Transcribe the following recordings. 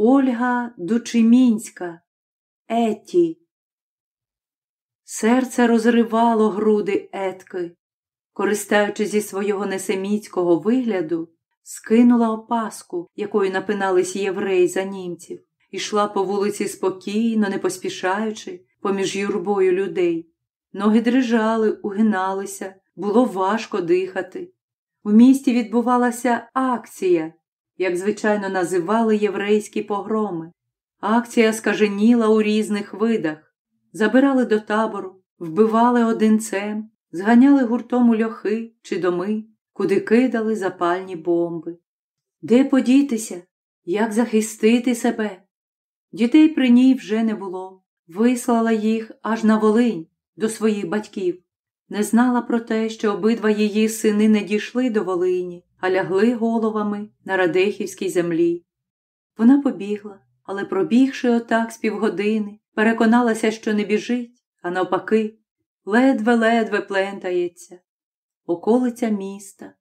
Ольга Дучимінська, Еті. Серце розривало груди етки. Користаючись зі свого несемітського вигляду, скинула опаску, якою напинались євреї за німців, ішла по вулиці спокійно, не поспішаючи, поміж юрбою людей. Ноги дрижали, угиналися, було важко дихати. У місті відбувалася акція, як звичайно називали єврейські погроми. Акція скаженіла у різних видах. Забирали до табору, вбивали одинцем, зганяли гуртом у льохи чи доми, куди кидали запальні бомби. Де подітися, як захистити себе? Дітей при ній вже не було. Вислала їх аж на Волинь до своїх батьків. Не знала про те, що обидва її сини не дійшли до Волині, а лягли головами на Радехівській землі. Вона побігла, але, пробігши отак з півгодини, переконалася, що не біжить, а навпаки, ледве-ледве плентається. Околиця міста.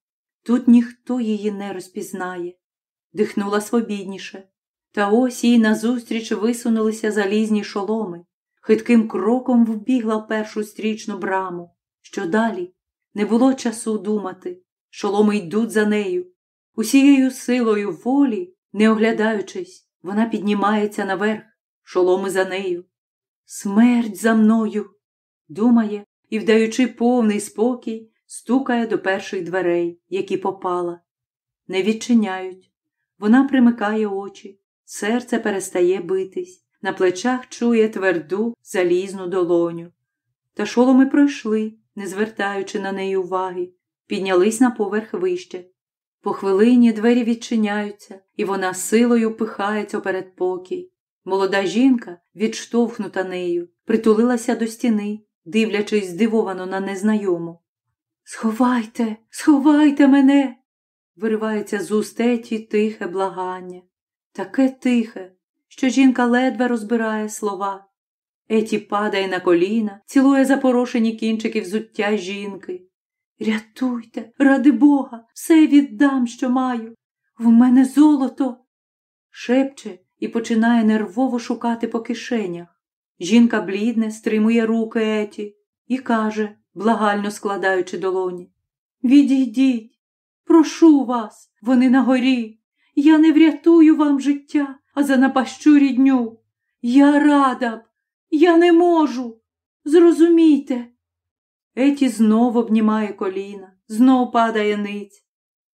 Тут ніхто її не розпізнає. Дихнула свобідніше. Та ось їй назустріч висунулися залізні шоломи. Хитким кроком вбігла в першу стрічну браму. Що далі? Не було часу думати. Шоломи йдуть за нею. Усією силою волі, не оглядаючись, вона піднімається наверх, шоломи за нею. Смерть за мною, думає і, вдаючи повний спокій, стукає до перших дверей, які попала. Не відчиняють. Вона примикає очі, серце перестає битись, на плечах чує тверду залізну долоню. Та шоломи пройшли, не звертаючи на неї уваги, піднялись на поверх вище. По хвилині двері відчиняються, і вона силою пихається перед покій. Молода жінка, відштовхнута нею, притулилася до стіни, дивлячись здивовано на незнайому. Сховайте, сховайте мене, виривається з устеті тихе благання. Таке тихе, що жінка ледве розбирає слова. Еті падає на коліна, цілує запорошені кінчики взуття жінки. Рятуйте, ради Бога, все віддам, що маю. В мене золото. шепче і починає нервово шукати по кишенях. Жінка блідне, стримує руки Еті і каже, благально складаючи долоні. Відійдіть, прошу вас, вони на горі. Я не врятую вам життя, а занапащу рідню. Я рада б, я не можу. Зрозумійте. Еті знов обнімає коліна, знов падає ниць.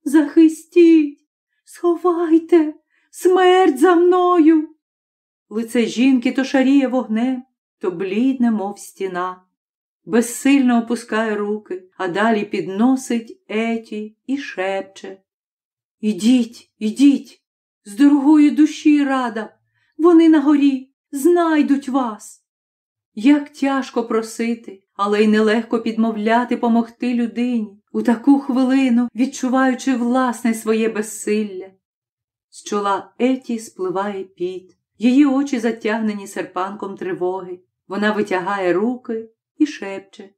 Захистіть, сховайте, смерть за мною. Лице жінки то шаріє вогнем, то блідне, мов стіна. Безсильно опускає руки, а далі підносить еті і шепче. Ідіть, ідіть, з дорогої душі рада, вони на горі знайдуть вас. Як тяжко просити, але й нелегко підмовляти помогти людині, у таку хвилину відчуваючи власне своє безсилля. З чола Еті спливає піт, її очі затягнені серпанком тривоги. Вона витягає руки і шепче.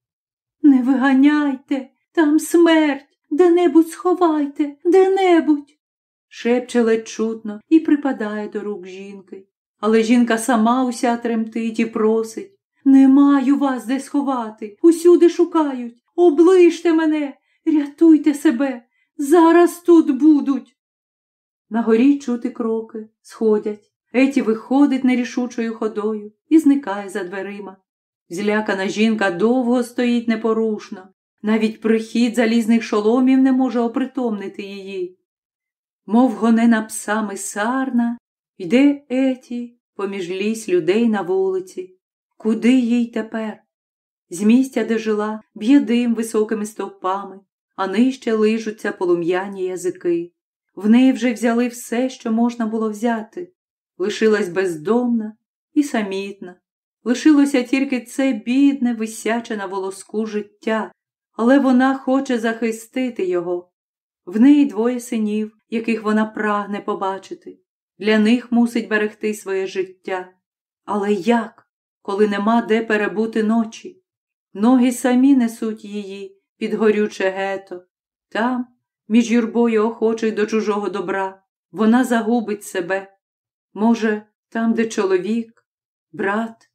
Не виганяйте, там смерть, де-небудь сховайте, де-небудь. Шепче ледь чутно і припадає до рук жінки. Але жінка сама уся тремтить і просить. Не маю вас де сховати, усюди шукають. Оближте мене, рятуйте себе, зараз тут будуть. На горі чути кроки, сходять. Еті виходить нерішучою ходою і зникає за дверима. Злякана жінка довго стоїть непорушно, навіть прихід залізних шоломів не може опритомнити її. Мов гонена псами сарна, йде Еті поміж ліс людей на вулиці. Куди їй тепер? З місця, де жила, б'є дим високими стовпами, а нижче лижуться полум'яні язики. В неї вже взяли все, що можна було взяти. Лишилась бездомна і самітна. Лишилося тільки це бідне, висяче на волоску життя, але вона хоче захистити його. В неї двоє синів, яких вона прагне побачити. Для них мусить берегти своє життя. Але як, коли нема де перебути ночі? Ноги самі несуть її під горюче гето. Там, між юрбою охочих до чужого добра, вона загубить себе. Може, там, де чоловік, брат,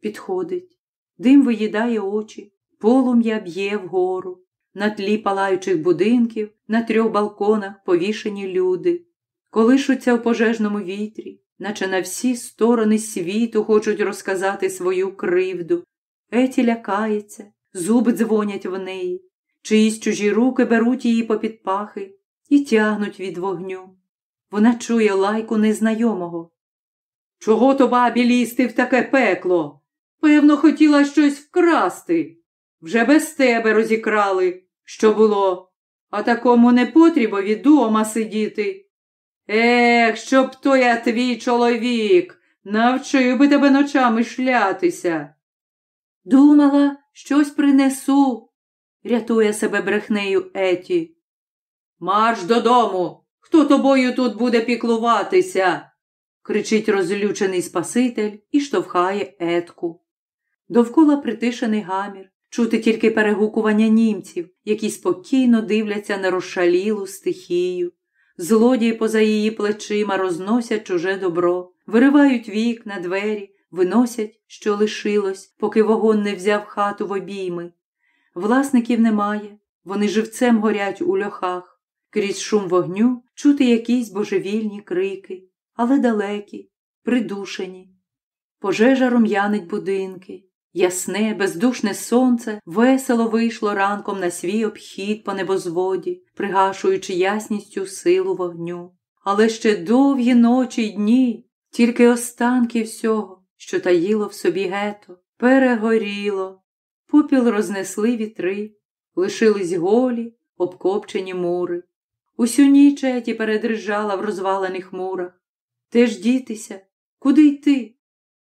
підходить, дим виїдає очі, полум'я б'є вгору. На тлі палаючих будинків, на трьох балконах повішені люди, колишуться в пожежному вітрі, наче на всі сторони світу хочуть розказати свою кривду. Еті лякається, зуби дзвонять в неї, чиїсь чужі руки беруть її попід пахи і тягнуть від вогню. Вона чує лайку незнайомого. Чого то бабі лізти в таке пекло? Певно, хотіла щось вкрасти. Вже без тебе розікрали, що було, а такому не потрібові дома сидіти. Ех, щоб то я твій чоловік, навчив би тебе ночами шлятися. Думала, щось принесу, рятує себе брехнею Еті. Марш додому. Хто тобою тут буде піклуватися? кричить розлючений Спаситель і штовхає Етку. Довкола притишений гамір, чути тільки перегукування німців, які спокійно дивляться на розшалілу стихію. Злодії поза її плечима розносять чуже добро, виривають вікна, двері, виносять, що лишилось, поки вогонь не взяв хату в обійми. Власників немає, вони живцем горять у льохах. Крізь шум вогню чути якісь божевільні крики, але далекі, придушені. Пожежа рум'янить будинки. Ясне, бездушне сонце весело вийшло ранком на свій обхід по небозводі, пригашуючи ясністю силу вогню. Але ще довгі ночі й дні, тільки останки всього, що таїло в собі гето, перегоріло, попіл рознесли вітри, лишились голі, обкопчені мури. Усю ніч Еті передрижала в розвалених мурах. Де ж дітися? Куди йти?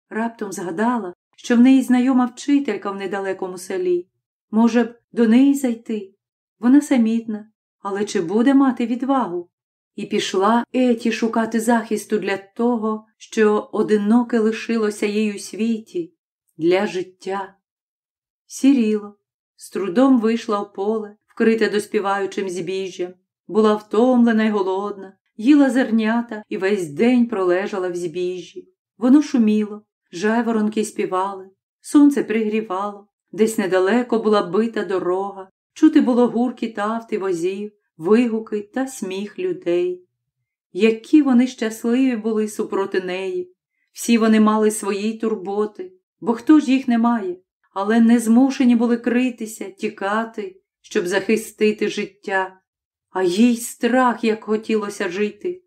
Раптом згадала, що в неї знайома вчителька в недалекому селі. Може б, до неї зайти? Вона самітна, але чи буде мати відвагу? І пішла Еті шукати захисту для того, що одиноке лишилося їй у світі, для життя. Сіріло, з трудом вийшла в поле, вкрите доспіваючим збіжжям, була втомлена й голодна, їла зернята і весь день пролежала в збіжжі. Воно шуміло, жайворонки співали, сонце пригрівало, десь недалеко була бита дорога, чути було гурки тавти возів, вигуки та сміх людей. Які вони щасливі були супроти неї, всі вони мали свої турботи, бо хто ж їх не має, але не змушені були критися, тікати, щоб захистити життя, а їй страх, як хотілося жити.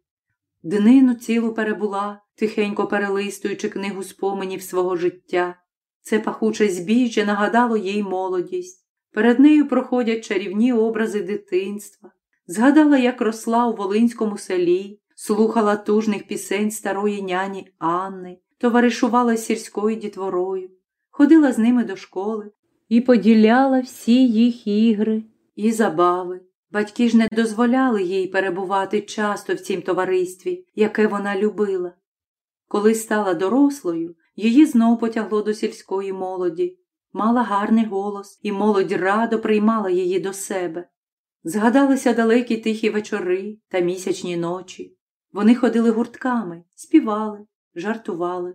Днину цілу перебула, тихенько перелистуючи книгу споменів свого життя. Це пахуче збіжжя нагадало їй молодість. Перед нею проходять чарівні образи дитинства. Згадала, як росла у Волинському селі, слухала тужних пісень старої няні Анни, товаришувала з сільською дітворою, ходила з ними до школи і поділяла всі їх ігри і забави. Батьки ж не дозволяли їй перебувати часто в цім товаристві, яке вона любила. Коли стала дорослою, її знов потягло до сільської молоді, мала гарний голос, і молодь радо приймала її до себе. Згадалися далекі тихі вечори та місячні ночі. Вони ходили гуртками, співали, жартували.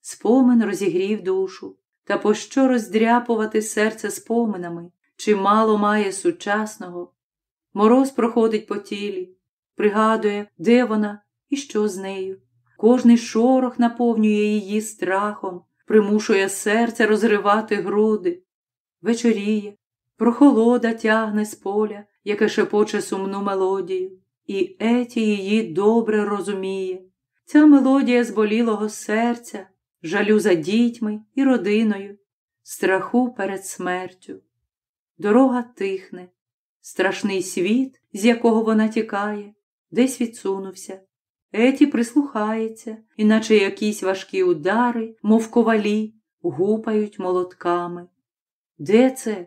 Спомин розігрів душу, та пощо роздряпувати серце споминами, чи мало має сучасного. Мороз проходить по тілі, пригадує, де вона і що з нею. Кожний шорох наповнює її страхом, примушує серце розривати груди. Вечоріє, прохолода тягне з поля, яке шепоче сумну мелодію, і Еті її добре розуміє. Ця мелодія зболілого серця, жалю за дітьми і родиною, страху перед смертю. Дорога тихне, страшний світ, з якого вона тікає, десь відсунувся. Еті прислухається, іначе якісь важкі удари, мов ковалі, гупають молотками. Де це?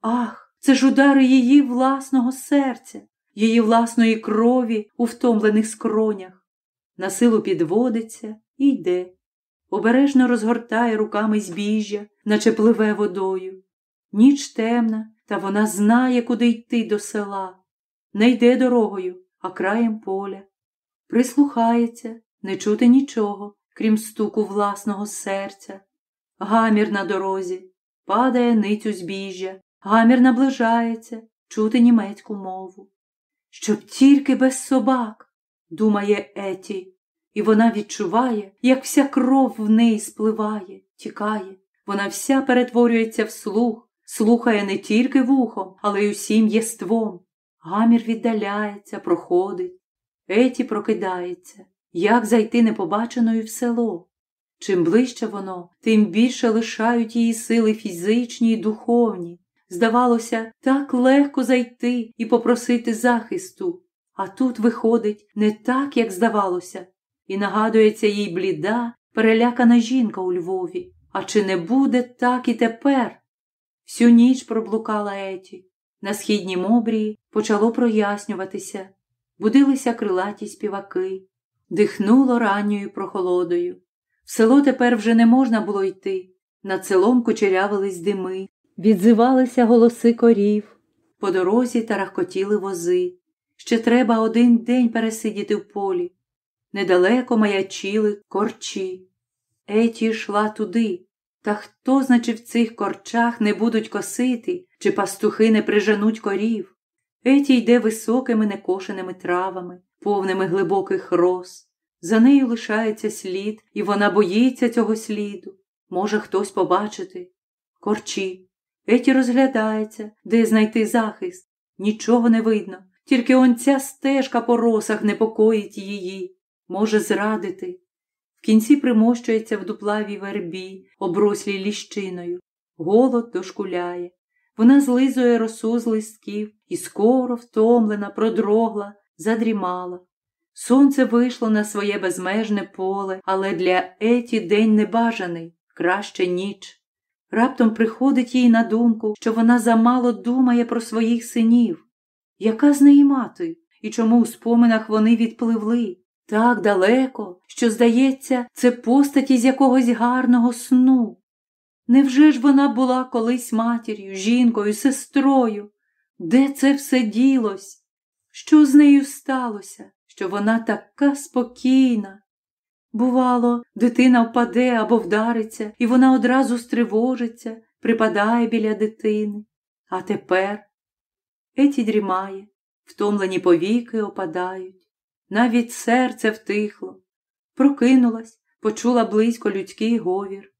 Ах, це ж удари її власного серця, її власної крові у втомлених скронях. На силу підводиться і йде. Обережно розгортає руками збіжжя, наче пливе водою. Ніч темна, та вона знає, куди йти до села. Не йде дорогою, а краєм поля. Прислухається, не чути нічого, крім стуку власного серця. Гамір на дорозі, падає ницю збіжжя, гамір наближається, чути німецьку мову. Щоб тільки без собак, думає Еті, і вона відчуває, як вся кров в неї спливає, тікає. Вона вся перетворюється в слух, слухає не тільки вухом, але й усім єством. Гамір віддаляється, проходить. Еті прокидається. Як зайти непобаченою в село? Чим ближче воно, тим більше лишають її сили фізичні й духовні. Здавалося, так легко зайти і попросити захисту, а тут виходить не так, як здавалося, і нагадується їй бліда, перелякана жінка у Львові. А чи не буде так і тепер? Всю ніч проблукала Еті. На східнім обрії почало прояснюватися, будилися крилаті співаки, дихнуло ранньою прохолодою. В село тепер вже не можна було йти. Над селом кучерявились дими, відзивалися голоси корів, по дорозі тарахкотіли вози. Ще треба один день пересидіти в полі. Недалеко маячили корчі. Еті йшла туди. Та хто, значить, в цих корчах не будуть косити, чи пастухи не приженуть корів? Еті йде високими некошеними травами, повними глибоких роз. За нею лишається слід, і вона боїться цього сліду. Може хтось побачити. Корчі. Еті розглядається, де знайти захист. Нічого не видно, тільки он ця стежка по росах непокоїть її, може зрадити. В кінці примощується в дуплавій вербі, оброслій ліщиною. Голод дошкуляє. Вона злизує росу з листків і скоро, втомлена, продрогла, задрімала. Сонце вийшло на своє безмежне поле, але для Еті день небажаний, краще ніч. Раптом приходить їй на думку, що вона замало думає про своїх синів. Яка з неї мати, і чому у споминах вони відпливли? Так далеко, що, здається, це постаті з якогось гарного сну. Невже ж вона була колись матір'ю, жінкою, сестрою? Де це все ділось? Що з нею сталося, що вона така спокійна? Бувало, дитина впаде або вдариться, і вона одразу стривожиться, припадає біля дитини. А тепер Еті дрімає, втомлені повіки опадають. Навіть серце втихло. Прокинулась, почула близько людський говір.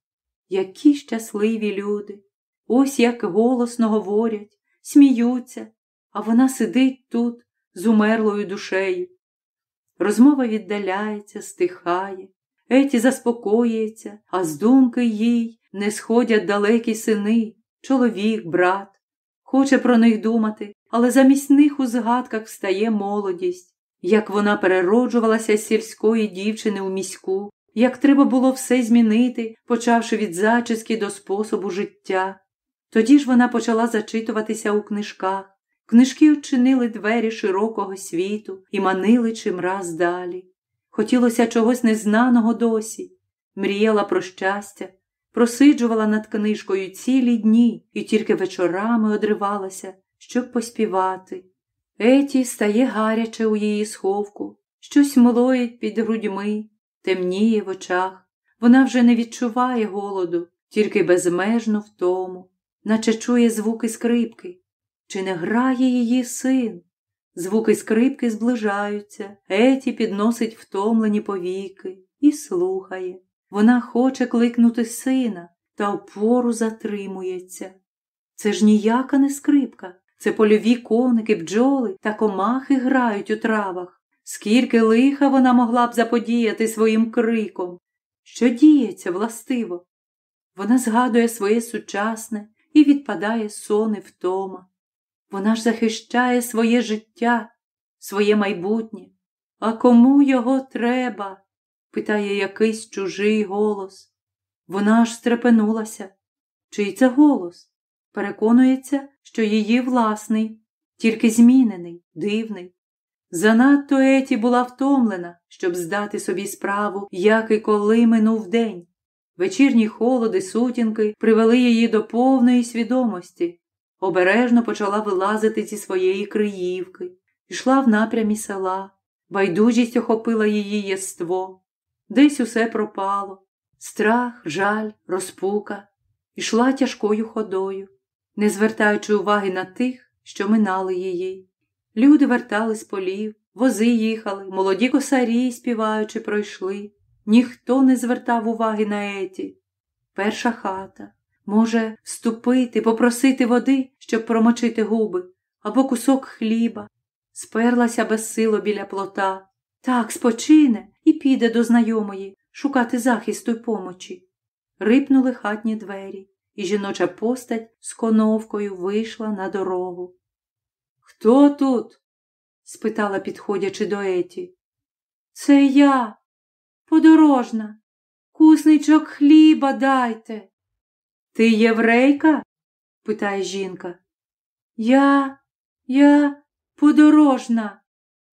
Які щасливі люди! Ось як голосно говорять, сміються, а вона сидить тут з умерлою душею. Розмова віддаляється, стихає, еті заспокоюється, а з думки їй не сходять далекі сини, чоловік, брат. Хоче про них думати, але замість них у згадках встає молодість, як вона перероджувалася з сільської дівчини у міську, як треба було все змінити, почавши від зачіски до способу життя. Тоді ж вона почала зачитуватися у книжках. Книжки очинили двері широкого світу і манили чимраз далі. Хотілося чогось незнаного досі, мріяла про щастя, просиджувала над книжкою цілі дні і тільки вечорами одривалася, щоб поспівати. Еті стає гаряче у її сховку, щось млоїть під грудьми, темніє в очах. Вона вже не відчуває голоду, тільки безмежну втому, наче чує звуки скрипки. Чи не грає її син? Звуки скрипки зближаються, Еті підносить втомлені повіки і слухає. Вона хоче кликнути сина та впору затримується. Це ж ніяка не скрипка, це польові коники, бджоли та комахи грають у травах. Скільки лиха вона могла б заподіяти своїм криком. Що діється властиво? Вона згадує своє сучасне і відпадає сон і втома. Вона ж захищає своє життя, своє майбутнє. А кому його треба? питає якийсь чужий голос. Вона аж стрепенулася. Чий це голос? Переконується, що її власний, тільки змінений, дивний. Занадто Еті була втомлена, щоб здати собі справу, як і коли минув день. Вечірні холоди, сутінки привели її до повної свідомості. Обережно почала вилазити зі своєї криївки, йшла в напрямі села. Байдужість охопила її єство. десь усе пропало. Страх, жаль, розпука, ішла тяжкою ходою, не звертаючи уваги на тих, що минали її. Люди вертали з полів, вози їхали, молоді косарі, співаючи, пройшли. Ніхто не звертав уваги на еті. Перша хата може вступити, попросити води, щоб промочити губи, або кусок хліба. Сперлася безсило біля плота. Так, спочине і піде до знайомої шукати захисту й помочі. Рипнули хатні двері, і жіноча постать з коновкою вийшла на дорогу. Хто тут? спитала, підходячи до Еті. Це я, подорожна. Кусничок хліба дайте. Ти єврейка? питає жінка. Я, я подорожна,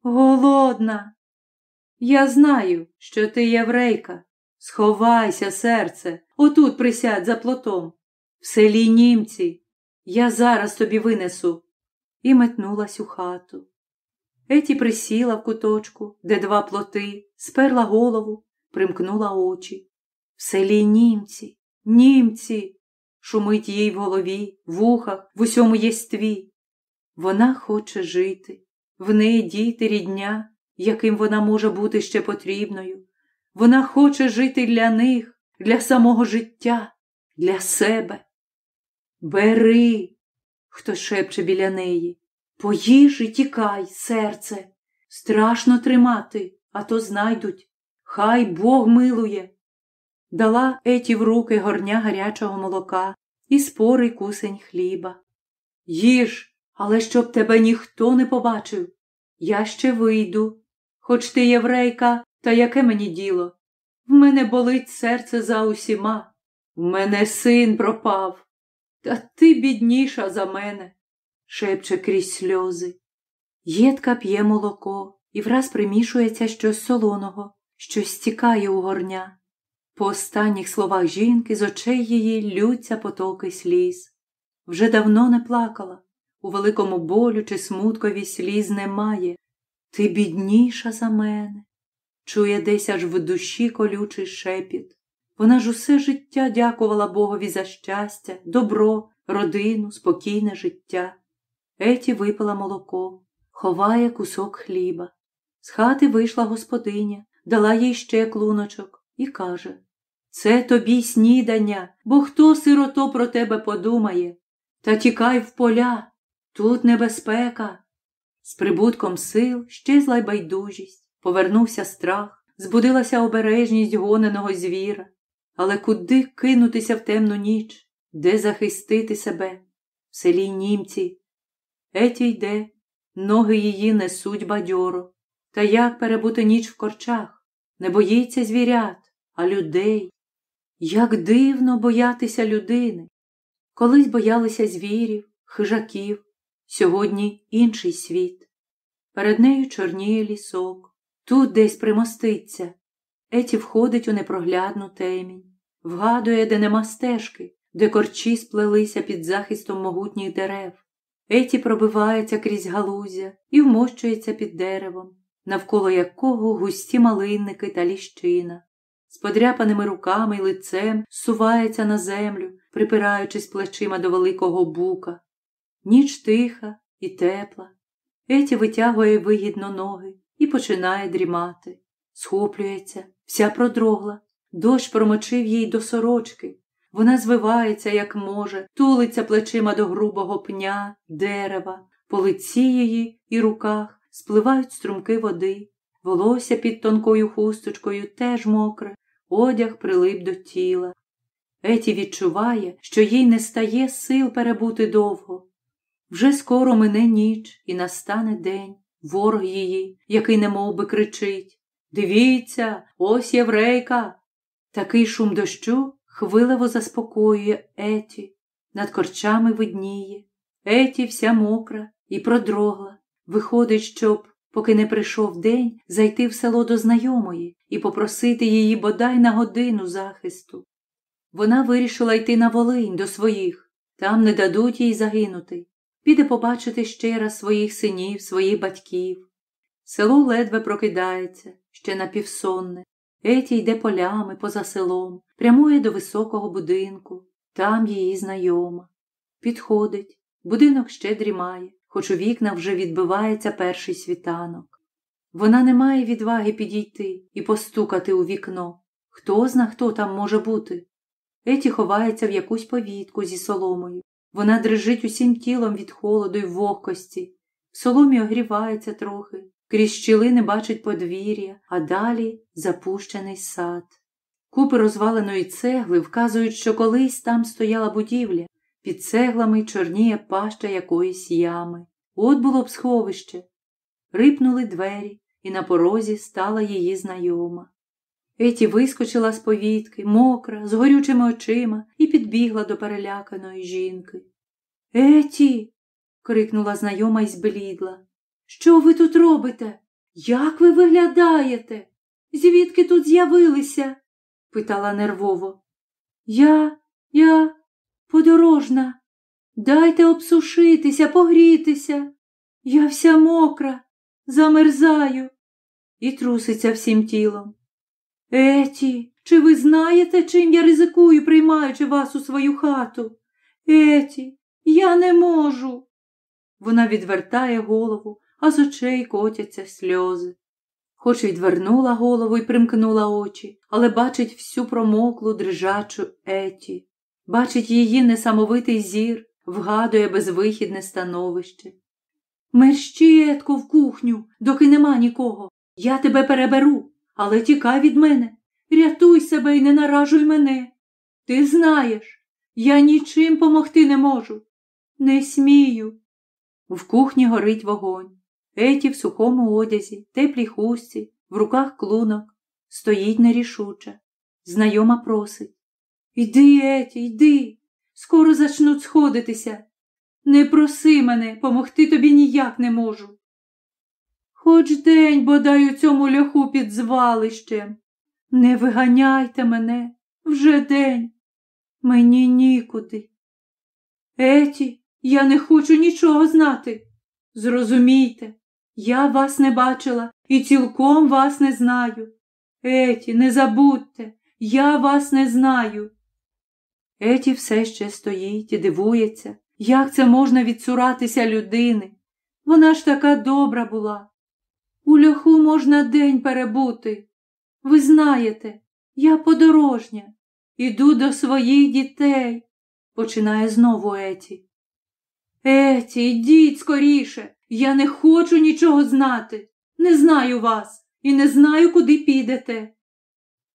голодна. Я знаю, що ти єврейка. Сховайся, серце, отут присядь за плотом. В селі німці. Я зараз тобі винесу. І метнулась у хату. Еті присіла в куточку, де два плоти, сперла голову, примкнула очі. В селі німці, німці, шумить їй в голові, в ухах, в усьому єстві. Вона хоче жити, в неї діти рідня, яким вона може бути ще потрібною. Вона хоче жити для них, для самого життя, для себе. Бери, хто шепче біля неї. Поїж і тікай, серце. Страшно тримати, а то знайдуть. Хай Бог милує. Дала еті в руки горня гарячого молока і спорий кусень хліба. Їж, але щоб тебе ніхто не побачив. Я ще вийду. Хоч ти єврейка, та яке мені діло? В мене болить серце за усіма. В мене син пропав. Та ти бідніша за мене шепче крізь сльози. Єдка п'є молоко і враз примішується щось солоного, щось стікає у горня. По останніх словах жінки з очей її лються потоки сліз. Вже давно не плакала, у великому болю чи смуткові сліз немає. Ти бідніша за мене. Чує десь аж в душі колючий шепіт. Вона ж усе життя дякувала Богові за щастя, добро, родину, спокійне життя. Еті випила молоко, ховає кусок хліба. З хати вийшла господиня, дала їй ще клуночок і каже Це тобі снідання, бо хто сирото про тебе подумає? Та тікай в поля, тут небезпека. З прибутком сил щезла й байдужість, повернувся страх, збудилася обережність гоненого звіра. Але куди кинутися в темну ніч, де захистити себе? В селі німці Еті йде, ноги її несуть бадьоро. Та як перебути ніч в корчах? Не боїться звірят, а людей. Як дивно боятися людини. Колись боялися звірів, хижаків, сьогодні інший світ. Перед нею чорніє лісок, тут десь примоститься. Еті входить у непроглядну темінь, вгадує, де нема стежки, де корчі сплелися під захистом могутніх дерев. Еті пробивається крізь галузя і вмощується під деревом, навколо якого густі малинники та ліщина. З подряпаними руками й лицем сувається на землю, припираючись плечима до великого бука. Ніч тиха і тепла. Еті витягує вигідно ноги і починає дрімати. Схоплюється, вся продрогла, дощ промочив їй до сорочки, вона звивається, як може, тулиться плечима до грубого пня, дерева, по лиці її і руках спливають струмки води, волосся під тонкою хусточкою теж мокре, одяг прилип до тіла. Еті відчуває, що їй не стає сил перебути довго. Вже скоро мине ніч і настане день, ворог її, який немов би кричить Дивіться, ось єврейка. Такий шум дощу хвиливо заспокоює Еті, над корчами видніє. Еті вся мокра і продрогла. Виходить, щоб, поки не прийшов день, зайти в село до знайомої і попросити її бодай на годину захисту. Вона вирішила йти на Волинь до своїх, там не дадуть їй загинути. Піде побачити ще раз своїх синів, своїх батьків. Село ледве прокидається, ще напівсонне. Еті йде полями поза селом, прямує до високого будинку, там її знайома. Підходить, будинок ще дрімає, хоч у вікнах вже відбивається перший світанок. Вона не має відваги підійти і постукати у вікно. Хто зна, хто там може бути. Еті ховається в якусь повітку зі соломою. Вона дрижить усім тілом від холоду й вогкості. В соломі огрівається трохи, крізь щілини бачить подвір'я, а далі запущений сад. Купи розваленої цегли вказують, що колись там стояла будівля, під цеглами чорніє паща якоїсь ями. От було б сховище. Рипнули двері, і на порозі стала її знайома. Еті вискочила з повітки, мокра, з горючими очима, і підбігла до переляканої жінки. Еті. крикнула знайома і зблідла. Що ви тут робите? Як ви виглядаєте? Звідки тут з'явилися? питала нервово. Я, я подорожна. Дайте обсушитися, погрітися. Я вся мокра, замерзаю і труситься всім тілом. Еті, чи ви знаєте, чим я ризикую, приймаючи вас у свою хату? Еті, я не можу. Вона відвертає голову, а з очей котяться сльози. Хоч відвернула голову і примкнула очі, але бачить всю промоклу дрижачу Еті, бачить її несамовитий зір, вгадує безвихідне становище. Мерщі, Етко, в кухню, доки нема нікого. Я тебе переберу, але тікай від мене. Рятуй себе і не наражуй мене. Ти знаєш, я нічим помогти не можу. Не смію. В кухні горить вогонь. Еті в сухому одязі, теплій хустці, в руках клунок, стоїть нерішуча. Знайома просить. Йди, Еті, йди, скоро зачнуть сходитися. Не проси мене, помогти тобі ніяк не можу. Хоч день бодай у цьому ляху під звалищем. Не виганяйте мене вже день. Мені нікуди. Еті, я не хочу нічого знати. Зрозумійте, я вас не бачила і цілком вас не знаю. Еті, не забудьте, я вас не знаю. Еті все ще стоїть і дивується, як це можна відсуратися людини. Вона ж така добра була. У льоху можна день перебути. Ви знаєте, я подорожня, іду до своїх дітей, починає знову Еті. Еті, йдіть скоріше, я не хочу нічого знати. Не знаю вас і не знаю, куди підете.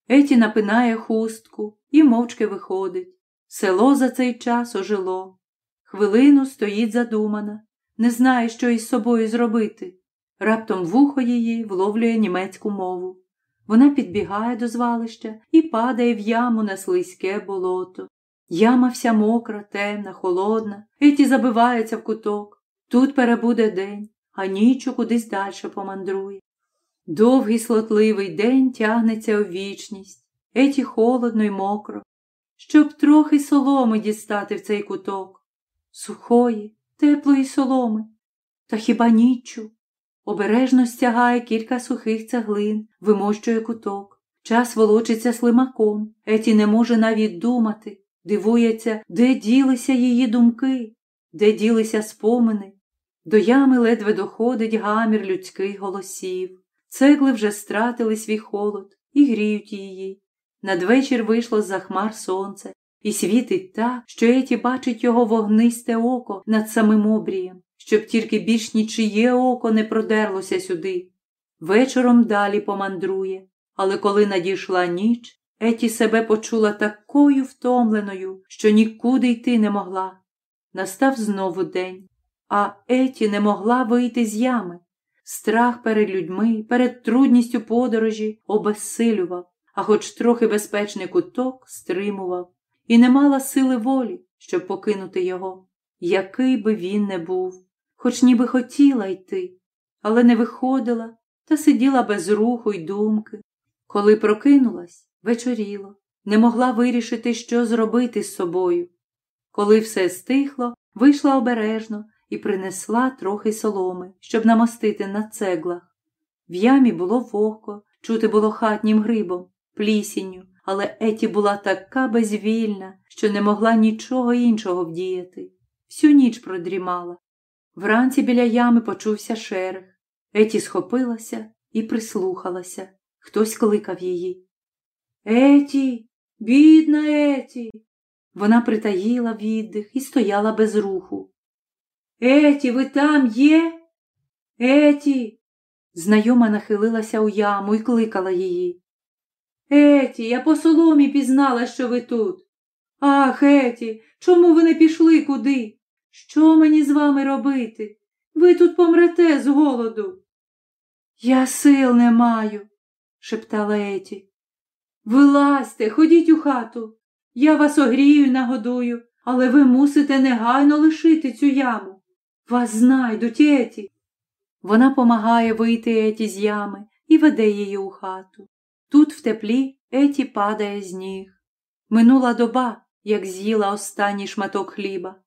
Еті напинає хустку і мовчки виходить. Село за цей час ожило. Хвилину стоїть задумана, не знає, що із собою зробити. Раптом вухо її вловлює німецьку мову. Вона підбігає до звалища і падає в яму на слизьке болото. Яма вся мокра, темна, холодна, Еті забивається в куток. Тут перебуде день, а нічу кудись далі помандрує. Довгий слотливий день тягнеться у вічність, еті холодно й мокро, щоб трохи соломи дістати в цей куток. Сухої, теплої соломи. Та хіба ніччю? Обережно стягає кілька сухих цеглин, вимощує куток. Час волочиться слимаком, Еті не може навіть думати, дивується, де ділися її думки, де ділися спомини. До ями ледве доходить гамір людських голосів. Цегли вже стратили свій холод і гріють її. Надвечір вийшло за хмар сонце і світить так, що Еті бачить його вогнисте око над самим обрієм, щоб тільки більш нічиє око не продерлося сюди. Вечором далі помандрує, але коли надійшла ніч, Еті себе почула такою втомленою, що нікуди йти не могла. Настав знову день, а Еті не могла вийти з ями. Страх перед людьми, перед трудністю подорожі обезсилював, а хоч трохи безпечний куток стримував, і не мала сили волі, щоб покинути його, який би він не був, хоч ніби хотіла йти, але не виходила та сиділа без руху й думки. Коли прокинулась, вечоріло, не могла вирішити, що зробити з собою. Коли все стихло, вийшла обережно і принесла трохи соломи, щоб намостити на цеглах. В ямі було вогко, чути було хатнім грибом, плісінню, але Еті була така безвільна, що не могла нічого іншого вдіяти. Всю ніч продрімала. Вранці біля ями почувся шерех. Еті схопилася і прислухалася. Хтось кликав її. Еті, бідна Еті. Вона притаїла віддих і стояла без руху. Еті, ви там є? Еті. Знайома нахилилася у яму і кликала її. Еті, я по соломі пізнала, що ви тут. Ах, Еті, чому ви не пішли куди? Що мені з вами робити? Ви тут помрете з голоду. Я сил не маю, шептала Еті. Вилазьте, ходіть у хату. Я вас огрію і нагодую, але ви мусите негайно лишити цю яму. Вас знайдуть, Еті. Вона помагає вийти Еті з ями і веде її у хату. Тут в теплі Еті падає з ніг. Минула доба, як з'їла останній шматок хліба.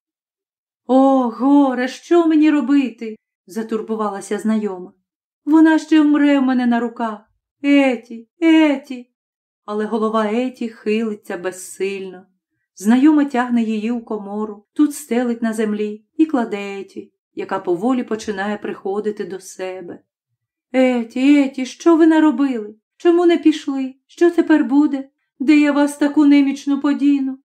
О, горе, що мені робити? затурбувалася знайома. Вона ще вмре в мене на руках. Еті, Еті. Але голова Еті хилиться безсильно. Знайома тягне її у комору, тут стелить на землі і кладе Еті, яка поволі починає приходити до себе. Еті, Еті, що ви наробили? Чому не пішли? Що тепер буде? Де я вас таку немічну подіну?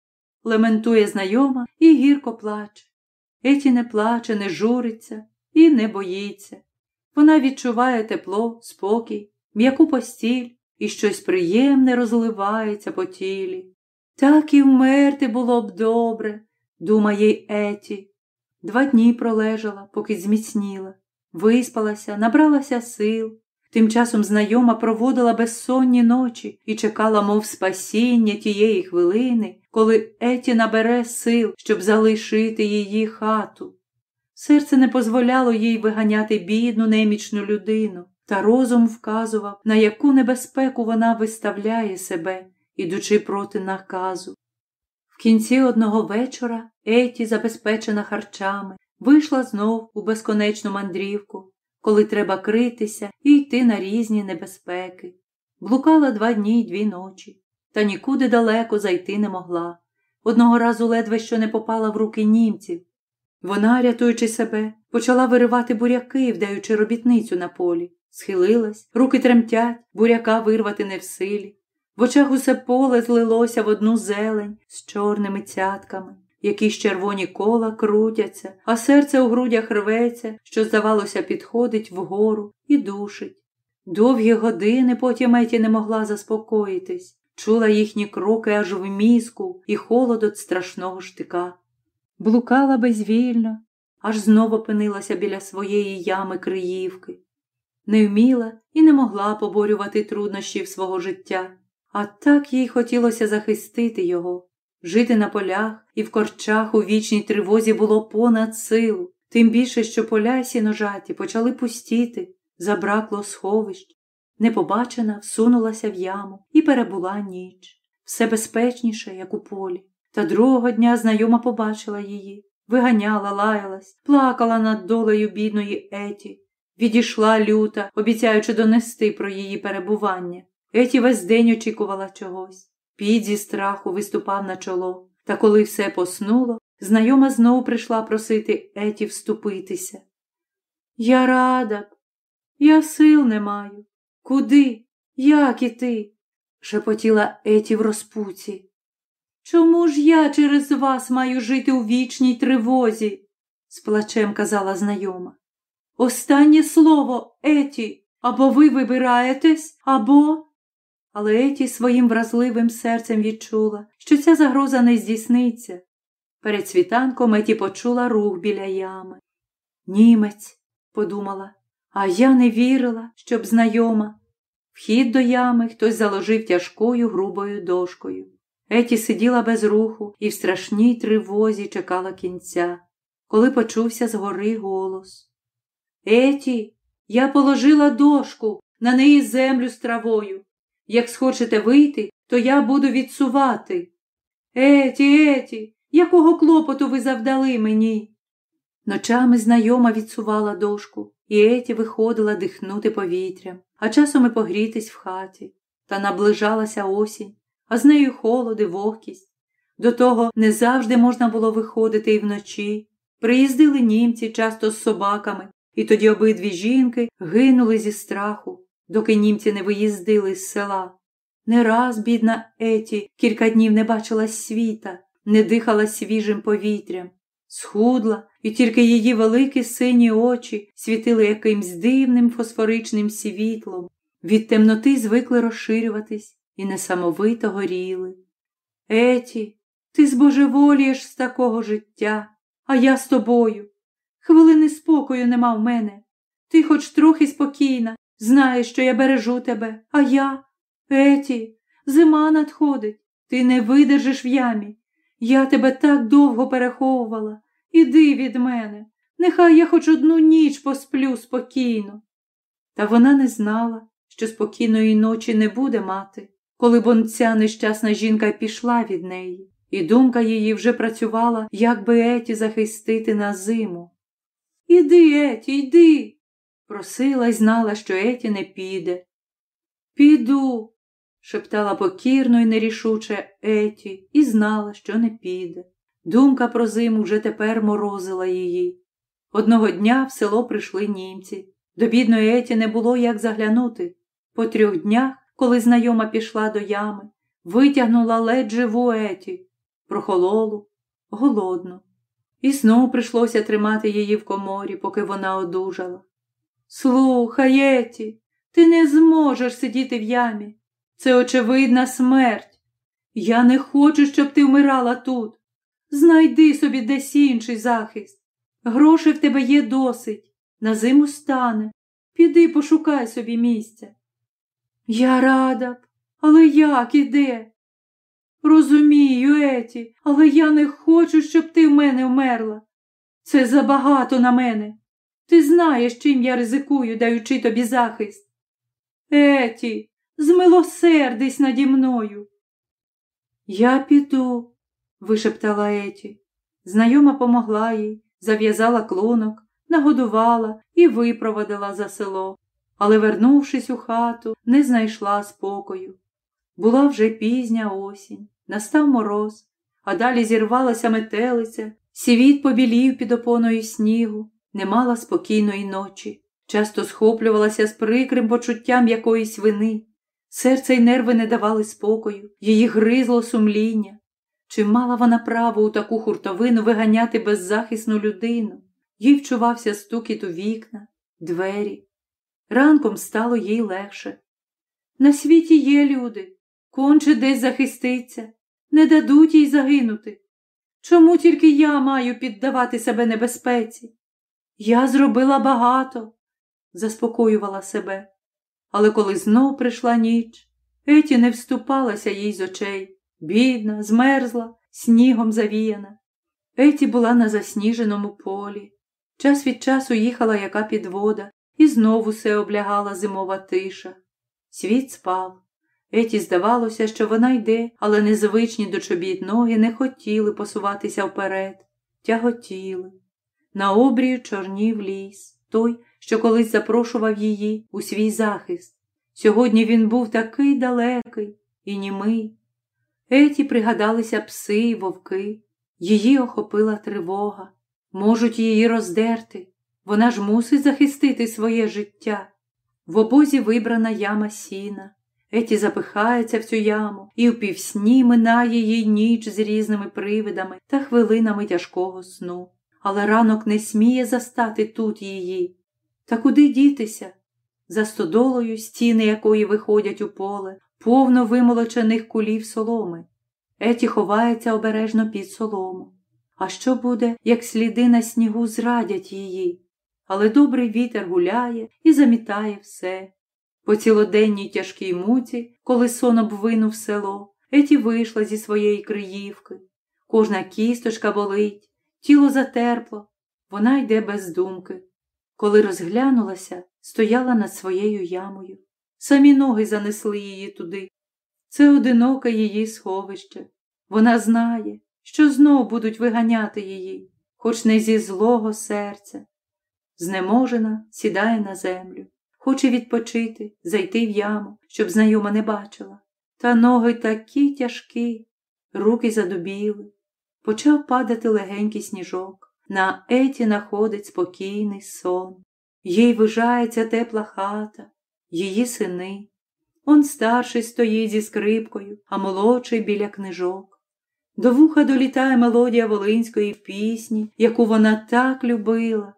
лементує знайома і гірко плаче. Еті не плаче, не журиться і не боїться. Вона відчуває тепло, спокій, м'яку постіль і щось приємне розливається по тілі. Так і вмерти було б добре, думає Еті. Два дні пролежала, поки зміцніла, виспалася, набралася сил. Тим часом знайома проводила безсонні ночі і чекала, мов спасіння тієї хвилини, коли Еті набере сил, щоб залишити її хату. Серце не дозволяло їй виганяти бідну немічну людину, та розум вказував, на яку небезпеку вона виставляє себе, ідучи проти наказу. В кінці одного вечора Еті, забезпечена харчами, вийшла знов у безконечну мандрівку, коли треба критися і йти на різні небезпеки. Блукала два дні й дві ночі, та нікуди далеко зайти не могла. Одного разу ледве що не попала в руки німців. Вона, рятуючи себе, почала виривати буряки, вдаючи робітницю на полі, схилилась, руки тремтять, буряка вирвати не в силі. В очах усе поле злилося в одну зелень з чорними цятками, якісь червоні кола крутяться, а серце у грудях рветься, що, здавалося, підходить вгору і душить. Довгі години потім Еті не могла заспокоїтись, чула їхні кроки аж в мізку і холод від страшного штика. Блукала безвільно, аж знову опинилася біля своєї ями Криївки. Не вміла і не могла поборювати труднощів свого життя, а так їй хотілося захистити його. Жити на полях і в корчах у вічній тривозі було понад силу, тим більше, що поля й сіножаті почали пустіти, забракло сховищ. Непобачена всунулася в яму і перебула ніч. Все безпечніше, як у полі. Та другого дня знайома побачила її, виганяла, лаялась, плакала над долею бідної Еті, відійшла люта, обіцяючи донести про її перебування. Еті весь день очікувала чогось. Під зі страху виступав на чоло, та коли все поснуло, знайома знову прийшла просити Еті вступитися. Я рада б, я сил не маю. Куди? Як іти? шепотіла Еті в розпуці. Чому ж я через вас маю жити у вічній тривозі? з плачем казала знайома. Останнє слово, Еті, або ви вибираєтесь, або. Але Еті своїм вразливим серцем відчула, що ця загроза не здійсниться. Перед світанком Еті почула рух біля ями. Німець, подумала, а я не вірила, щоб знайома. Вхід до ями хтось заложив тяжкою грубою дошкою. Еті сиділа без руху і в страшній тривозі чекала кінця, коли почувся згори голос. Еті, я положила дошку, на неї землю з травою. Як схочете вийти, то я буду відсувати. Еті, еті, якого клопоту ви завдали мені? Ночами знайома відсувала дошку, і Еті виходила дихнути повітрям, а часом і погрітись в хаті. Та наближалася осінь, а з нею холод і вогкість. До того не завжди можна було виходити і вночі. Приїздили німці часто з собаками, і тоді обидві жінки гинули зі страху, доки німці не виїздили з села. Не раз, бідна Еті, кілька днів не бачила світа, не дихала свіжим повітрям, схудла, і тільки її великі сині очі світили якимсь дивним фосфоричним світлом, від темноти звикли розширюватись і несамовито горіли. Еті, ти збожеволієш з такого життя, а я з тобою. Хвилини спокою нема в мене. Ти хоч трохи спокійна, знаєш, що я бережу тебе, а я. Еті, зима надходить, ти не видержиш в ямі. Я тебе так довго переховувала. Іди від мене. Нехай я хоч одну ніч посплю спокійно. Та вона не знала, що спокійної ночі не буде мати, коли бонця нещасна жінка пішла від неї, і думка її вже працювала, як би Еті захистити на зиму. Іди, Еті, йди, просила й знала, що Еті не піде. Піду, шептала покірно і нерішуче Еті, і знала, що не піде. Думка про зиму вже тепер морозила її. Одного дня в село прийшли німці. До бідної Еті не було як заглянути. По трьох днях, коли знайома пішла до ями, витягнула ледь живу Еті, прохололу, голодну. І знову прийшлося тримати її в коморі, поки вона одужала. Слухай, Еті, ти не зможеш сидіти в ямі. Це очевидна смерть. Я не хочу, щоб ти вмирала тут. Знайди собі десь інший захист. Грошей в тебе є досить, на зиму стане. Піди пошукай собі місця. Я рада б, але як і де? Розумію, Еті, але я не хочу, щоб ти в мене вмерла. Це забагато на мене. Ти знаєш, чим я ризикую, даючи тобі захист. Еті, змилосердись наді мною. Я піду, вишептала Еті. Знайома помогла їй, зав'язала клунок, нагодувала і випровадила за село, але, вернувшись у хату, не знайшла спокою. Була вже пізня осінь, настав мороз, а далі зірвалася метелиця, сівіт побілів під опоною снігу, не мала спокійної ночі, часто схоплювалася з прикрим почуттям якоїсь вини. Серце й нерви не давали спокою, її гризло сумління. Чи мала вона право у таку хуртовину виганяти беззахисну людину? Їй вчувався стукіт у вікна, двері. Ранком стало їй легше. На світі є люди, конче десь захиститься, не дадуть їй загинути. Чому тільки я маю піддавати себе небезпеці? Я зробила багато, заспокоювала себе. Але коли знов прийшла ніч, Еті не вступалася їй з очей, бідна, змерзла, снігом завіяна. Еті була на засніженому полі. Час від часу їхала яка підвода, і знову все облягала зимова тиша. Світ спав. Еті здавалося, що вона йде, але незвичні до чобіт ноги не хотіли посуватися вперед, тяготіли. На обрію чорнів ліс, той, що колись запрошував її у свій захист. Сьогодні він був такий далекий і німий. Еті пригадалися пси й вовки, її охопила тривога, можуть її роздерти, вона ж мусить захистити своє життя. В обозі вибрана яма сіна. Еті запихається в цю яму і в півсні минає їй ніч з різними привидами та хвилинами тяжкого сну. Але ранок не сміє застати тут її. Та куди дітися? За стодолою, стіни якої виходять у поле, повно вимолочених кулів соломи. Еті ховається обережно під солому. А що буде, як сліди на снігу зрадять її? Але добрий вітер гуляє і замітає все. По цілоденній тяжкій муті, коли сон обвинув село, Еті вийшла зі своєї криївки. Кожна кісточка болить, тіло затерпло, вона йде без думки. Коли розглянулася, стояла над своєю ямою. Самі ноги занесли її туди. Це одиноке її сховище. Вона знає, що знов будуть виганяти її, хоч не зі злого серця. Знеможена сідає на землю. Хоче відпочити, зайти в яму, щоб знайома не бачила. Та ноги такі тяжкі, руки задубіли. Почав падати легенький сніжок. На еті находить спокійний сон. Їй вижається тепла хата, її сини. Он старший стоїть зі скрипкою, а молодший біля книжок. До вуха долітає мелодія волинської пісні, яку вона так любила,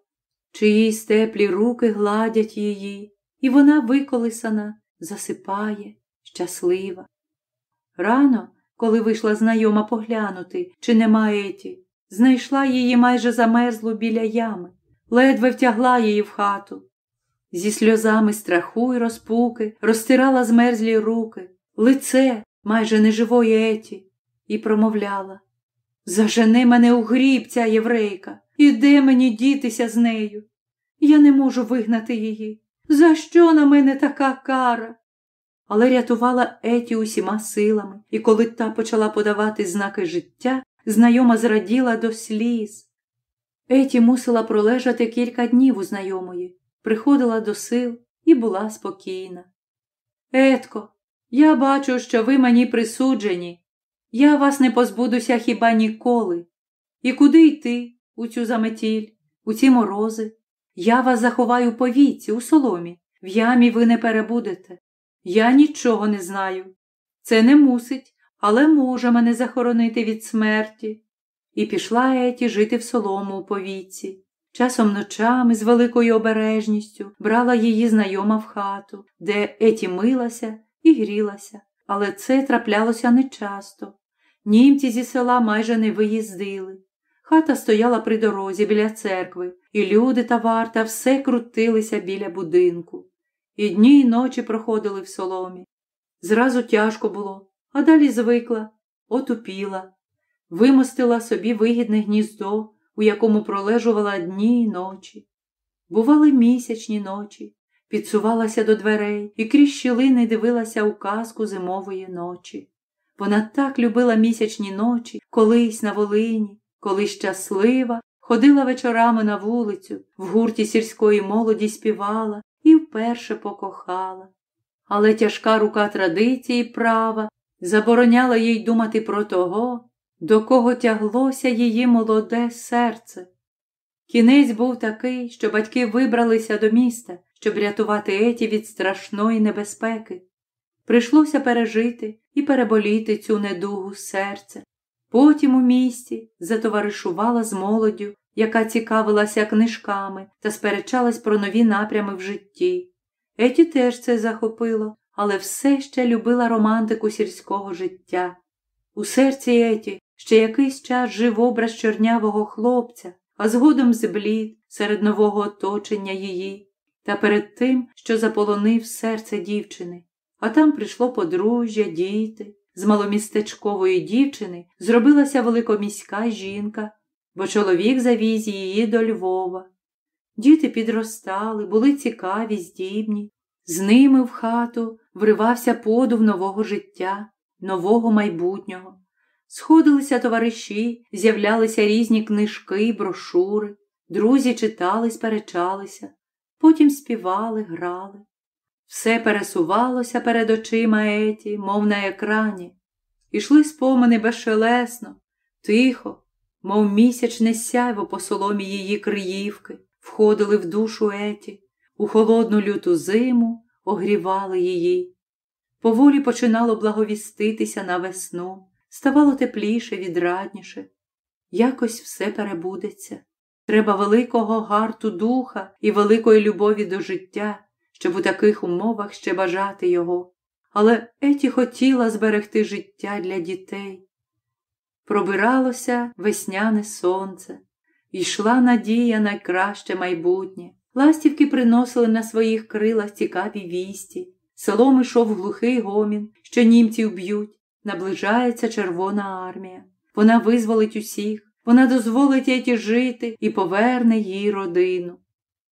чиїсь теплі руки гладять її, і вона виколисана, засипає, щаслива. Рано, коли вийшла знайома поглянути, чи немає еті, знайшла її майже замерзлу біля ями, ледве втягла її в хату. Зі сльозами страху й розпуки розтирала змерзлі руки, лице майже неживої еті, і промовляла Зажени мене у гріб, ця єврейка, і де мені дітися з нею? Я не можу вигнати її. За що на мене така кара? Але рятувала Еті усіма силами, і коли та почала подавати знаки життя, знайома зраділа до сліз. Еті мусила пролежати кілька днів у знайомої, приходила до сил і була спокійна. Етко, я бачу, що ви мені присуджені. Я вас не позбудуся хіба ніколи. І куди йти у цю заметіль, у ці морози? Я вас заховаю по віці, у соломі, в ямі ви не перебудете. Я нічого не знаю. Це не мусить, але може мене захоронити від смерті. І пішла Еті жити в солому у повіці. Часом ночами з великою обережністю брала її знайома в хату, де Еті милася і грілася, але це траплялося нечасто. Німці зі села майже не виїздили. Хата стояла при дорозі біля церкви, і люди та варта все крутилися біля будинку. І дні й ночі проходили в соломі. Зразу тяжко було, а далі звикла, отупіла, вимостила собі вигідне гніздо, у якому пролежувала дні й ночі. Бували місячні ночі, підсувалася до дверей і крізь щілини дивилася у казку зимової ночі. Вона так любила місячні ночі, колись на Волині, коли щаслива, ходила вечорами на вулицю, в гурті сільської молоді співала і вперше покохала. Але тяжка рука традиції права забороняла їй думати про того, до кого тяглося її молоде серце. Кінець був такий, що батьки вибралися до міста, щоб рятувати Еті від страшної небезпеки. Прийшлося пережити і переболіти цю недугу серця. Потім у місті затоваришувала з молоддю, яка цікавилася книжками та сперечалась про нові напрями в житті. Еті теж це захопило, але все ще любила романтику сільського життя. У серці Еті ще якийсь час жив образ чорнявого хлопця, а згодом зблід серед нового оточення її, та перед тим, що заполонив серце дівчини. А там прийшло подружжя, діти. З маломістечкової дівчини зробилася великоміська жінка, бо чоловік завіз її до Львова. Діти підростали, були цікаві, здібні. З ними в хату вривався подув нового життя, нового майбутнього. Сходилися товариші, з'являлися різні книжки, брошури, друзі читали, сперечалися, потім співали, грали. Все пересувалося перед очима Еті, мов на екрані. Ішли спомини безшелесно, тихо, мов місячне сяйво по соломі її криївки, входили в душу Еті, у холодну люту зиму огрівали її. Поволі починало благовіститися на весну, ставало тепліше, відрадніше. Якось все перебудеться. Треба великого гарту духа і великої любові до життя щоб у таких умовах ще бажати його, але Еті хотіла зберегти життя для дітей. Пробиралося весняне сонце, йшла надія на краще майбутнє. Ластівки приносили на своїх крилах цікаві вісті. Селом ішов глухий гомін, що німців б'ють, наближається Червона армія. Вона визволить усіх, вона дозволить Еті жити і поверне їй родину.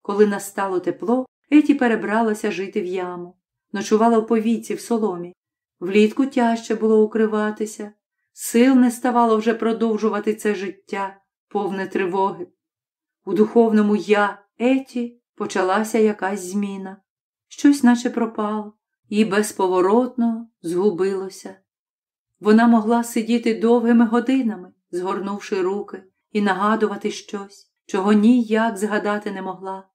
Коли настало тепло, Еті перебралася жити в яму, ночувала в повіці в соломі. Влітку тяжче було укриватися, сил не ставало вже продовжувати це життя, повне тривоги. У духовному я Еті почалася якась зміна. щось наче пропало, і безповоротно згубилося. Вона могла сидіти довгими годинами, згорнувши руки, і нагадувати щось, чого ніяк згадати не могла.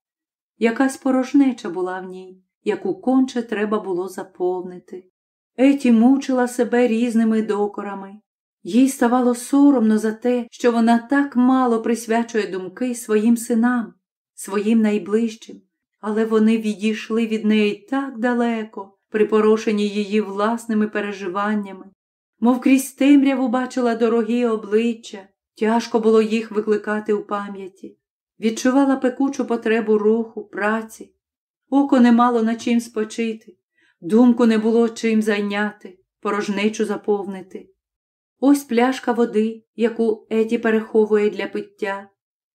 Якась порожнеча була в ній, яку конче треба було заповнити. Еті мучила себе різними докорами. Їй ставало соромно за те, що вона так мало присвячує думки своїм синам, своїм найближчим, але вони відійшли від неї так далеко, припорошені її власними переживаннями, мов крізь темряву бачила дорогі обличчя, тяжко було їх викликати у пам'яті, відчувала пекучу потребу руху, праці, око не мало на чим спочити, думку не було чим зайняти, порожнечу заповнити. Ось пляшка води, яку Еті переховує для пиття,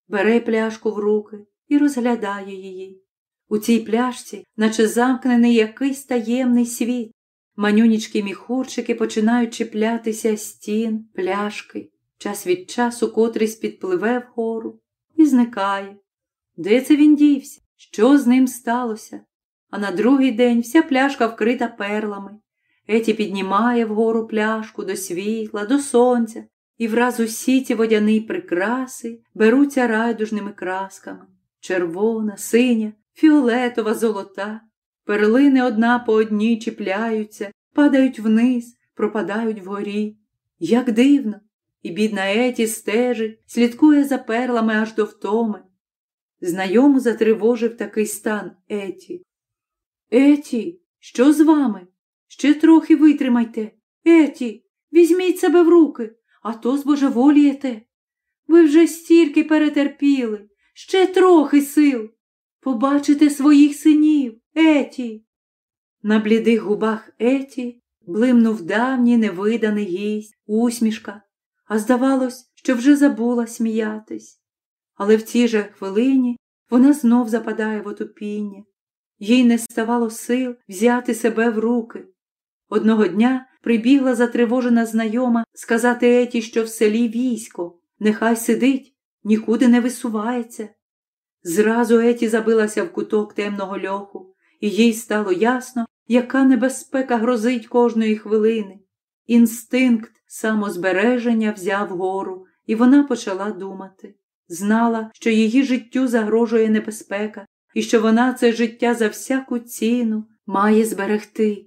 бере пляшку в руки і розглядає її. У цій пляшці, наче замкнений якийсь таємний світ, манюнічки міхурчики починають чіплятися стін, пляшки, час від часу котрийсь підпливе вгору і зникає. Де це він дівся? Що з ним сталося? А на другий день вся пляшка вкрита перлами. Еті піднімає вгору пляшку до світла, до сонця, і враз усі ці водяні прикраси беруться райдужними красками червона, синя, фіолетова, золота. Перлини одна по одній чіпляються, падають вниз, пропадають вгорі. Як дивно! І бідна Еті стежить, слідкує за перлами аж до втоми. Знайому затривожив такий стан Еті. Еті, що з вами? Ще трохи витримайте. Еті, візьміть себе в руки, а то збожеволієте. Ви вже стільки перетерпіли, ще трохи сил. Побачите своїх синів, Еті. На блідих губах Еті блимнув давній невиданий гість, усмішка, а здавалось, що вже забула сміятись. Але в цій же хвилині вона знов западає в отупіння. Їй не ставало сил взяти себе в руки. Одного дня прибігла затривожена знайома сказати Еті, що в селі військо, нехай сидить, нікуди не висувається. Зразу Еті забилася в куток темного льоху, і їй стало ясно, яка небезпека грозить кожної хвилини. Інстинкт самозбереження взяв гору, і вона почала думати. Знала, що її життю загрожує небезпека, і що вона це життя за всяку ціну має зберегти.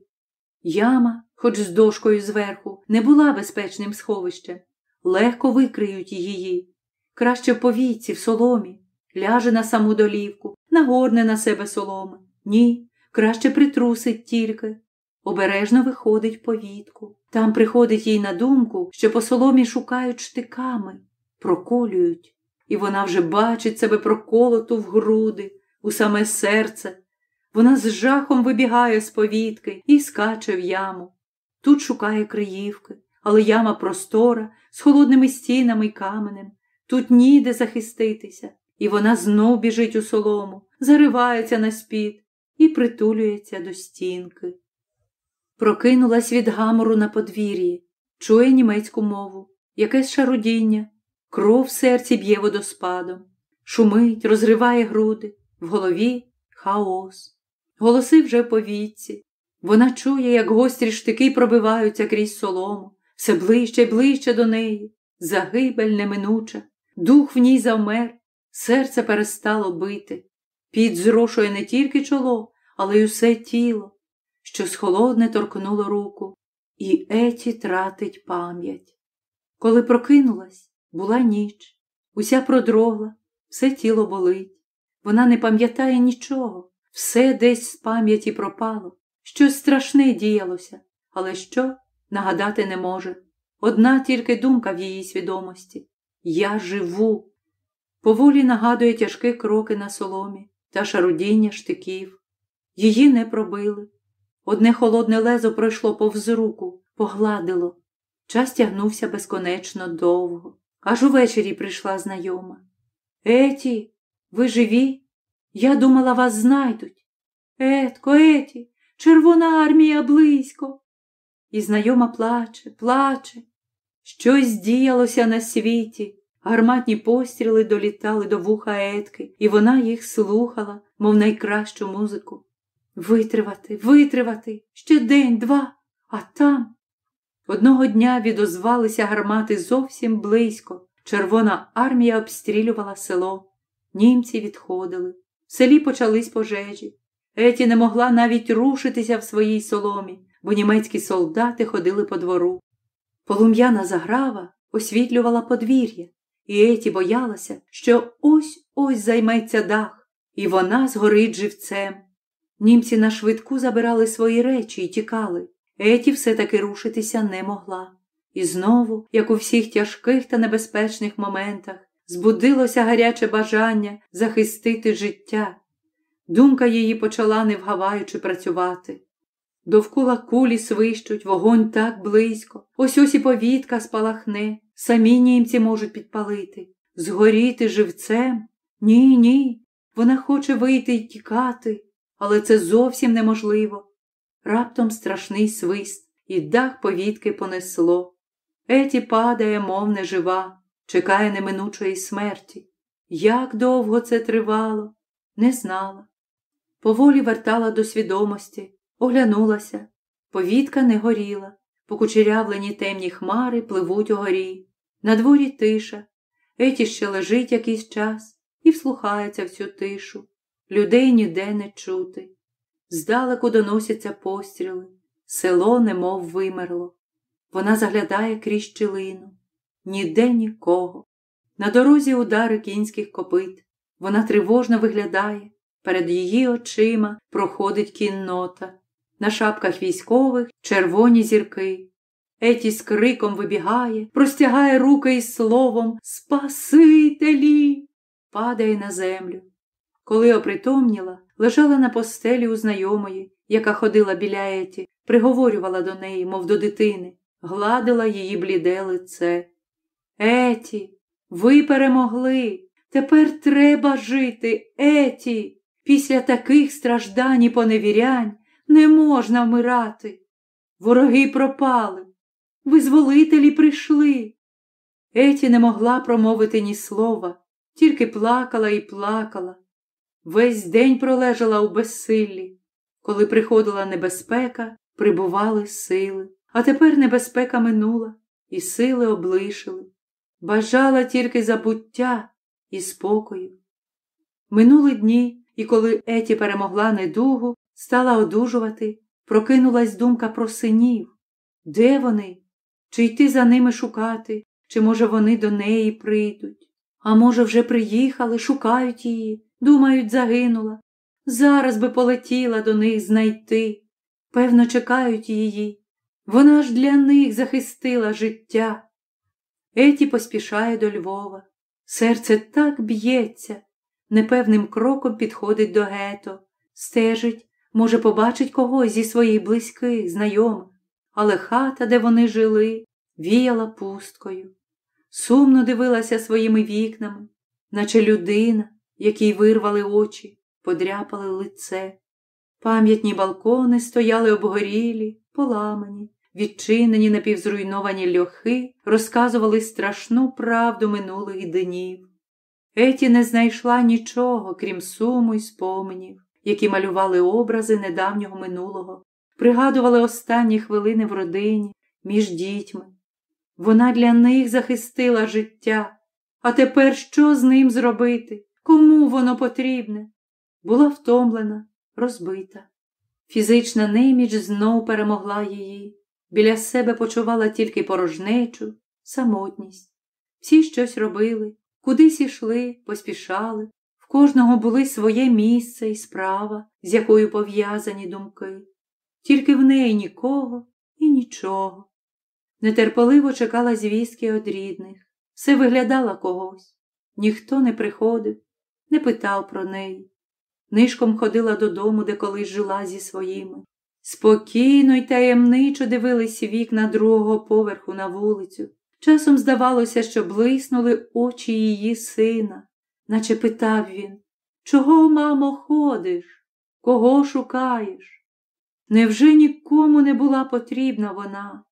Яма, хоч з дошкою зверху, не була безпечним сховищем. Легко викриють її. Краще в повійці, в соломі, ляже на саму долівку, нагорне на себе соломи. Ні, краще притрусить тільки. Обережно виходить повітку. Там приходить їй на думку, що по соломі шукають штиками, проколюють, і вона вже бачить себе проколоту в груди, у саме серце. Вона з жахом вибігає з повітки і скаче в яму. Тут шукає криївки, але яма простора, з холодними стінами й каменем. Тут ніде захиститися, і вона знов біжить у солому, заривається на спід і притулюється до стінки. Прокинулась від гамору на подвір'ї, чує німецьку мову, якесь шарудіння, кров в серці б'є водоспадом, шумить, розриває груди, в голові хаос. Голоси вже по віці. Вона чує, як гострі штики пробиваються крізь солому, все ближче й ближче до неї, загибель неминуча, дух в ній завмер, серце перестало бити. Під зрошує не тільки чоло, але й усе тіло, що схолодне торкнуло руку, і еті тратить пам'ять. Коли прокинулась, була ніч, уся продрогла, все тіло болить. Вона не пам'ятає нічого, все десь з пам'яті пропало, щось страшне діялося, але що нагадати не може. Одна тільки думка в її свідомості Я живу. Поволі нагадує тяжкі кроки на соломі та шарудіння штиків. Її не пробили. Одне холодне лезо пройшло повз руку, погладило. Час тягнувся безконечно довго. Аж увечері прийшла знайома. Еті, ви живі? Я думала, вас знайдуть. Етко, еті, Червона армія близько. І знайома плаче, плаче. Щось діялося на світі. Гарматні постріли долітали до вуха Етки, і вона їх слухала, мов найкращу музику. Витривати, витривати, ще день, два, а там. Одного дня відозвалися гармати зовсім близько. Червона армія обстрілювала село. Німці відходили. В селі почались пожежі. Еті не могла навіть рушитися в своїй соломі, бо німецькі солдати ходили по двору. Полум'яна заграва освітлювала подвір'я, і Еті боялася, що ось ось займеться дах, і вона згорить живцем. Німці на швидку забирали свої речі і тікали. Еті все-таки рушитися не могла. І знову, як у всіх тяжких та небезпечних моментах, збудилося гаряче бажання захистити життя. Думка її почала, не вгаваючи працювати. Довкола кулі свищуть, вогонь так близько, ось ось і повітка спалахне, самі німці можуть підпалити. Згоріти живцем? Ні, ні. Вона хоче вийти й тікати, але це зовсім неможливо. Раптом страшний свист, і дах повітки понесло. Еті падає, мов нежива, чекає неминучої смерті. Як довго це тривало, не знала. Поволі вертала до свідомості, оглянулася. Повітка не горіла, покучерявлені темні хмари пливуть угорі. На дворі тиша. Еті ще лежить якийсь час і вслухається в цю тишу. Людей ніде не чути. Здалеку доносяться постріли, село немов вимерло. Вона заглядає крізь щілину. Ніде нікого. На дорозі удари кінських копит. Вона тривожно виглядає. Перед її очима проходить кіннота. На шапках військових червоні зірки. Еті з криком вибігає, простягає руки із словом Спасителі! падає на землю. Коли опритомніла, лежала на постелі у знайомої, яка ходила біля Еті, приговорювала до неї, мов до дитини, гладила її бліде лице. Еті, ви перемогли. Тепер треба жити, Еті. Після таких страждань і поневірянь не можна вмирати. Вороги пропали, визволителі прийшли. Еті не могла промовити ні слова, тільки плакала і плакала. Весь день пролежала у безсиллі. Коли приходила небезпека, прибували сили. А тепер небезпека минула, і сили облишили. Бажала тільки забуття і спокою. Минули дні, і коли Еті перемогла недугу, стала одужувати, прокинулась думка про синів. Де вони? Чи йти за ними шукати, чи, може, вони до неї прийдуть? А може, вже приїхали, шукають її, думають, загинула. Зараз би полетіла до них знайти. Певно, чекають її. Вона ж для них захистила життя. Еті поспішає до Львова. Серце так б'ється, непевним кроком підходить до гето, стежить, може, побачить когось зі своїх близьких, знайомих, але хата, де вони жили, віяла пусткою. Сумно дивилася своїми вікнами, наче людина, якій вирвали очі, подряпали лице. Пам'ятні балкони стояли обгорілі, поламані, відчинені напівзруйновані льохи, розказували страшну правду минулих днів. Еті не знайшла нічого, крім суму й споменів, які малювали образи недавнього минулого, пригадували останні хвилини в родині, між дітьми. Вона для них захистила життя. А тепер що з ним зробити? Кому воно потрібне? Була втомлена, розбита. Фізична неміч знов перемогла її. Біля себе почувала тільки порожнечу, самотність. Всі щось робили, кудись ішли, поспішали, в кожного були своє місце і справа, з якою пов'язані думки. Тільки в неї нікого і нічого. Нетерпеливо чекала звістки од рідних, все виглядала когось. Ніхто не приходив, не питав про неї. Нишком ходила додому, де колись жила зі своїми. Спокійно й таємничо дивились вікна другого поверху на вулицю. Часом здавалося, що блиснули очі її сина, наче питав він Чого, мамо, ходиш? Кого шукаєш? Невже нікому не була потрібна вона?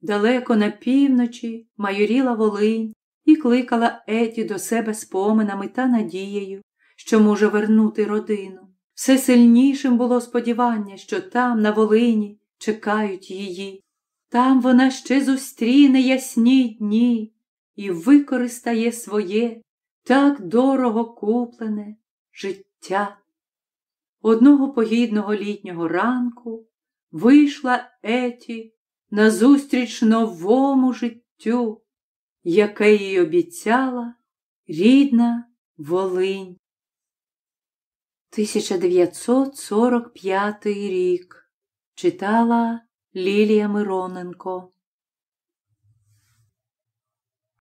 Далеко на півночі майоріла Волинь і кликала Еті до себе споминами та надією, що може вернути родину. Все сильнішим було сподівання, що там, на Волині, чекають її. Там вона ще зустріне ясні дні і використає своє так дорого куплене життя. Одного погідного літнього ранку вийшла Еті назустріч новому життю, яке їй обіцяла рідна Волинь. 1945 рік читала Лілія Мироненко